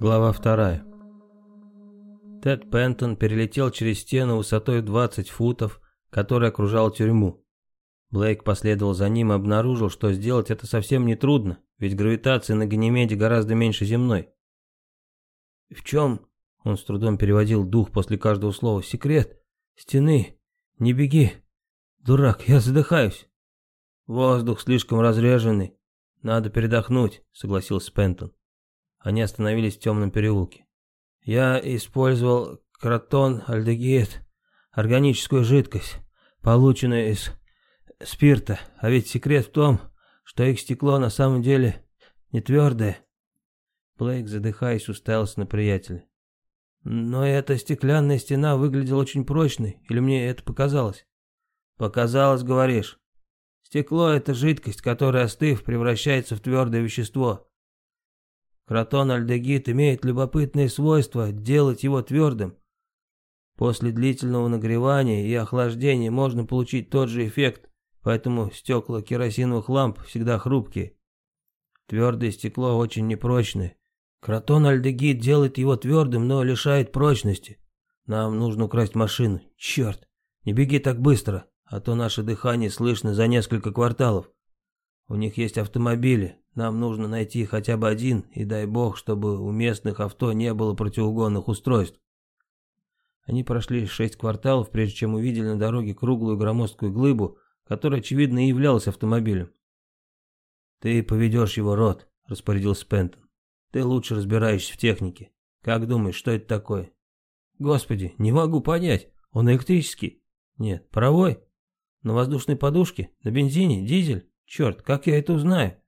Глава вторая. Тед Пентон перелетел через стену высотой 20 футов, которая окружала тюрьму. Блейк последовал за ним и обнаружил, что сделать это совсем не трудно, ведь гравитация на Ганимеде гораздо меньше земной. «В чем?» — он с трудом переводил дух после каждого слова. «Секрет? Стены? Не беги! Дурак, я задыхаюсь!» «Воздух слишком разреженный. Надо передохнуть», — согласился Пентон. Они остановились в темном переулке. «Я использовал кротон, альдегид, органическую жидкость, полученную из спирта, а ведь секрет в том, что их стекло на самом деле не твердое». Блейк, задыхаясь, уставился на приятеля. «Но эта стеклянная стена выглядела очень прочной, или мне это показалось?» «Показалось, говоришь?» Стекло — это жидкость, которая, остыв, превращается в твердое вещество. Кротон-альдегид имеет любопытное свойство делать его твердым. После длительного нагревания и охлаждения можно получить тот же эффект, поэтому стекла керосиновых ламп всегда хрупкие. Твердое стекло очень непрочное. Кротон-альдегид делает его твердым, но лишает прочности. Нам нужно украсть машину. Черт, не беги так быстро а то наше дыхание слышно за несколько кварталов. У них есть автомобили, нам нужно найти хотя бы один, и дай бог, чтобы у местных авто не было противоугонных устройств. Они прошли шесть кварталов, прежде чем увидели на дороге круглую громоздкую глыбу, которая, очевидно, и являлась автомобилем. «Ты поведешь его, Рот», — распорядился Пентон. «Ты лучше разбираешься в технике. Как думаешь, что это такое?» «Господи, не могу понять. Он электрический?» «Нет, паровой?» На воздушной подушке? На бензине? Дизель? Черт, как я это узнаю?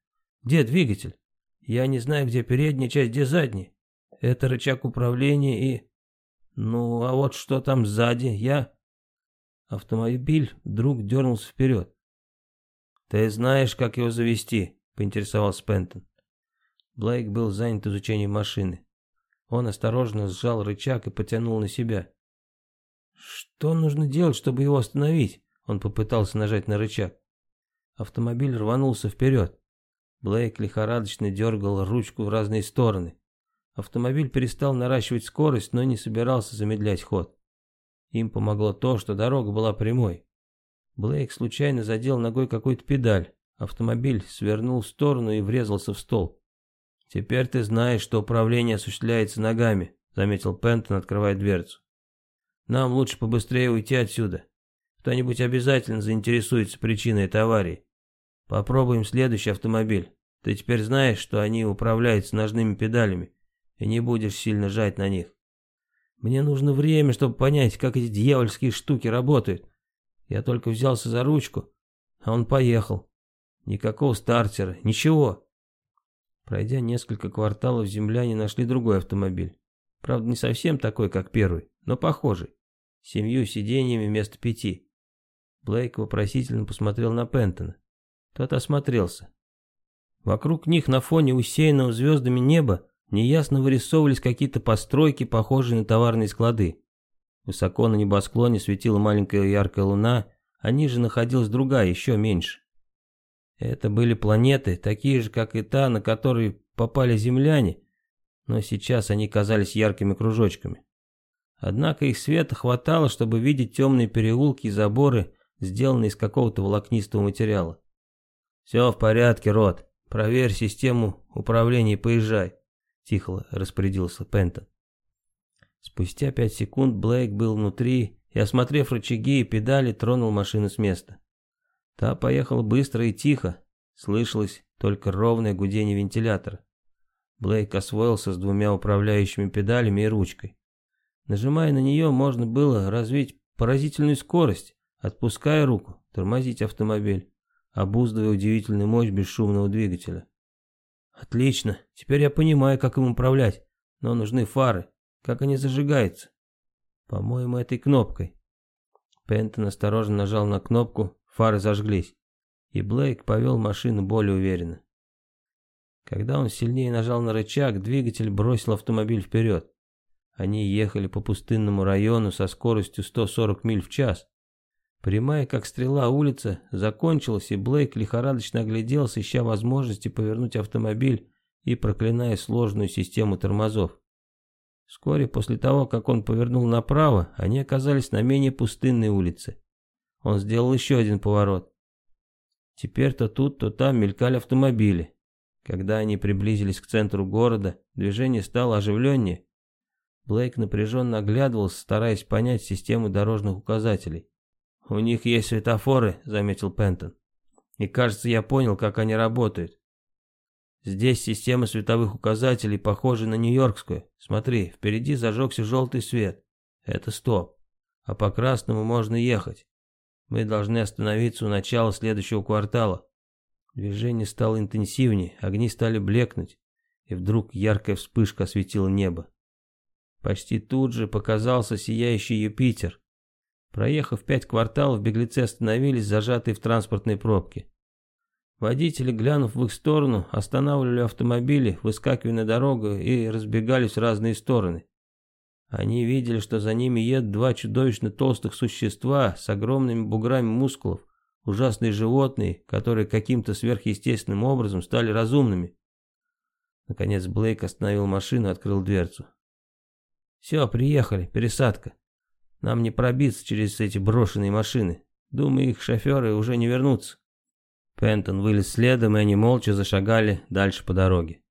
Где двигатель? Я не знаю, где передняя часть, где задняя. Это рычаг управления и... Ну, а вот что там сзади? Я... Автомобиль вдруг дернулся вперед. «Ты знаешь, как его завести?» — поинтересовался Пентон. Блейк был занят изучением машины. Он осторожно сжал рычаг и потянул на себя. «Что нужно делать, чтобы его остановить?» Он попытался нажать на рычаг. Автомобиль рванулся вперед. Блейк лихорадочно дергал ручку в разные стороны. Автомобиль перестал наращивать скорость, но не собирался замедлять ход. Им помогло то, что дорога была прямой. Блейк случайно задел ногой какую-то педаль. Автомобиль свернул в сторону и врезался в стол. «Теперь ты знаешь, что управление осуществляется ногами», — заметил Пентон, открывая дверцу. «Нам лучше побыстрее уйти отсюда. Кто-нибудь обязательно заинтересуется причиной этой аварии. Попробуем следующий автомобиль. Ты теперь знаешь, что они управляются ножными педалями, и не будешь сильно жать на них. Мне нужно время, чтобы понять, как эти дьявольские штуки работают. Я только взялся за ручку, а он поехал. Никакого стартера, ничего. Пройдя несколько кварталов, земляне нашли другой автомобиль. Правда, не совсем такой, как первый, но похожий. Семью сиденьями вместо пяти. Блейк вопросительно посмотрел на Пентона. Тот осмотрелся. Вокруг них на фоне усеянного звездами неба неясно вырисовывались какие-то постройки, похожие на товарные склады. Высоко на небосклоне светила маленькая яркая луна, а ниже находилась другая, еще меньше. Это были планеты, такие же, как и та, на которые попали земляне, но сейчас они казались яркими кружочками. Однако их света хватало, чтобы видеть темные переулки и заборы, сделанный из какого-то волокнистого материала. «Все в порядке, Рот. Проверь систему управления и поезжай», — тихо распорядился Пентон. Спустя пять секунд Блейк был внутри и, осмотрев рычаги и педали, тронул машину с места. Та поехала быстро и тихо, слышалось только ровное гудение вентилятора. Блейк освоился с двумя управляющими педалями и ручкой. Нажимая на нее, можно было развить поразительную скорость, Отпуская руку, тормозить автомобиль, обуздывая удивительную мощь бесшумного двигателя. Отлично, теперь я понимаю, как им управлять, но нужны фары, как они зажигаются. По-моему, этой кнопкой. Пентон осторожно нажал на кнопку, фары зажглись, и Блейк повел машину более уверенно. Когда он сильнее нажал на рычаг, двигатель бросил автомобиль вперед. Они ехали по пустынному району со скоростью 140 миль в час. Прямая, как стрела, улица закончилась, и Блейк лихорадочно огляделся, ища возможности повернуть автомобиль и проклиная сложную систему тормозов. Вскоре после того, как он повернул направо, они оказались на менее пустынной улице. Он сделал еще один поворот. Теперь то тут, то там мелькали автомобили. Когда они приблизились к центру города, движение стало оживленнее. Блейк напряженно оглядывался, стараясь понять систему дорожных указателей. «У них есть светофоры», — заметил Пентон. «И кажется, я понял, как они работают. Здесь система световых указателей похожа на нью-йоркскую. Смотри, впереди зажегся желтый свет. Это стоп. А по красному можно ехать. Мы должны остановиться у начала следующего квартала. Движение стало интенсивнее, огни стали блекнуть, и вдруг яркая вспышка осветила небо. Почти тут же показался сияющий Юпитер. Проехав пять кварталов, беглецы остановились, зажатые в транспортной пробке. Водители, глянув в их сторону, останавливали автомобили, выскакивая на дорогу и разбегались в разные стороны. Они видели, что за ними едут два чудовищно толстых существа с огромными буграми мускулов, ужасные животные, которые каким-то сверхъестественным образом стали разумными. Наконец Блейк остановил машину и открыл дверцу. «Все, приехали, пересадка. Нам не пробиться через эти брошенные машины. Думаю, их шоферы уже не вернутся». Пентон вылез следом, и они молча зашагали дальше по дороге.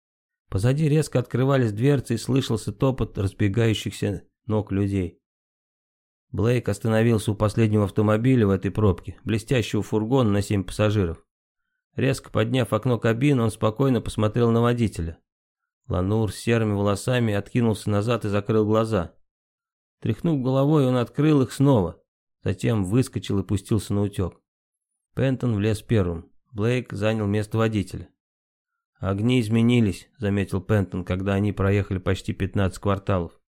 Позади резко открывались дверцы и слышался топот разбегающихся ног людей. Блейк остановился у последнего автомобиля в этой пробке, блестящего фургона на семь пассажиров. Резко подняв окно кабины, он спокойно посмотрел на водителя. Ланур с серыми волосами откинулся назад и закрыл глаза. Тряхнув головой, он открыл их снова, затем выскочил и пустился на утек. Пентон влез первым. Блейк занял место водителя. «Огни изменились», — заметил Пентон, когда они проехали почти 15 кварталов.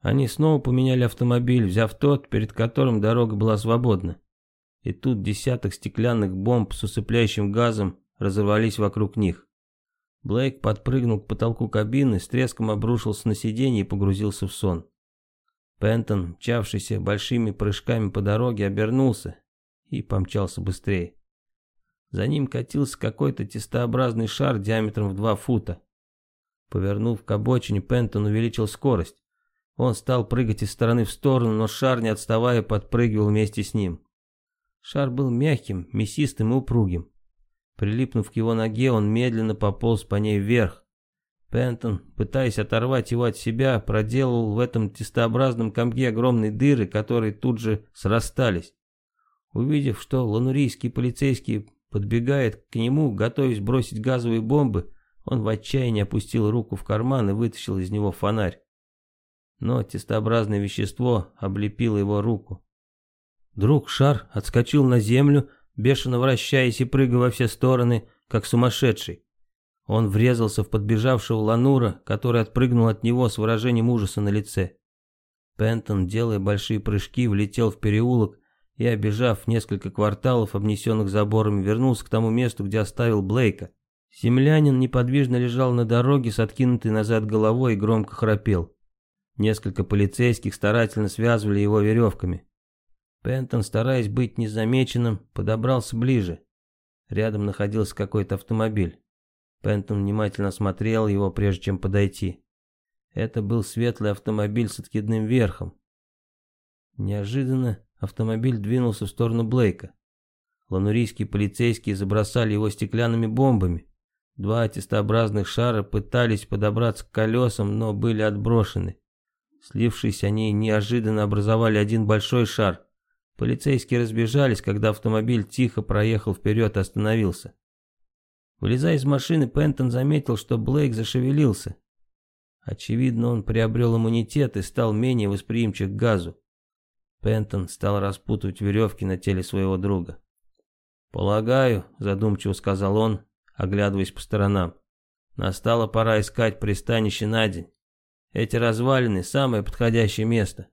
Они снова поменяли автомобиль, взяв тот, перед которым дорога была свободна. И тут десяток стеклянных бомб с усыпляющим газом разорвались вокруг них. Блейк подпрыгнул к потолку кабины, с треском обрушился на сиденье и погрузился в сон. Пентон, мчавшийся большими прыжками по дороге, обернулся и помчался быстрее. За ним катился какой-то тестообразный шар диаметром в два фута. Повернув к обочине, Пентон увеличил скорость. Он стал прыгать из стороны в сторону, но шар, не отставая, подпрыгивал вместе с ним. Шар был мягким, мясистым и упругим. Прилипнув к его ноге, он медленно пополз по ней вверх. Пентон, пытаясь оторвать его от себя, проделал в этом тестообразном комке огромные дыры, которые тут же срастались. Увидев, что ланурийские полицейские Подбегает к нему, готовясь бросить газовые бомбы, он в отчаянии опустил руку в карман и вытащил из него фонарь. Но тестообразное вещество облепило его руку. Вдруг шар отскочил на землю, бешено вращаясь и прыгая во все стороны, как сумасшедший. Он врезался в подбежавшего Ланура, который отпрыгнул от него с выражением ужаса на лице. Пентон, делая большие прыжки, влетел в переулок и, обежав несколько кварталов, обнесенных заборами, вернулся к тому месту, где оставил Блейка. Землянин неподвижно лежал на дороге с откинутой назад головой и громко храпел. Несколько полицейских старательно связывали его веревками. Пентон, стараясь быть незамеченным, подобрался ближе. Рядом находился какой-то автомобиль. Пентон внимательно осмотрел его, прежде чем подойти. Это был светлый автомобиль с откидным верхом. Неожиданно Автомобиль двинулся в сторону Блейка. Ланурийские полицейские забросали его стеклянными бомбами. Два тестообразных шара пытались подобраться к колесам, но были отброшены. Слившись, они неожиданно образовали один большой шар. Полицейские разбежались, когда автомобиль тихо проехал вперед и остановился. Вылезая из машины, Пентон заметил, что Блейк зашевелился. Очевидно, он приобрел иммунитет и стал менее восприимчив к газу. Пентон стал распутывать веревки на теле своего друга. «Полагаю», — задумчиво сказал он, оглядываясь по сторонам, — «настала пора искать пристанище на день. Эти развалины — самое подходящее место».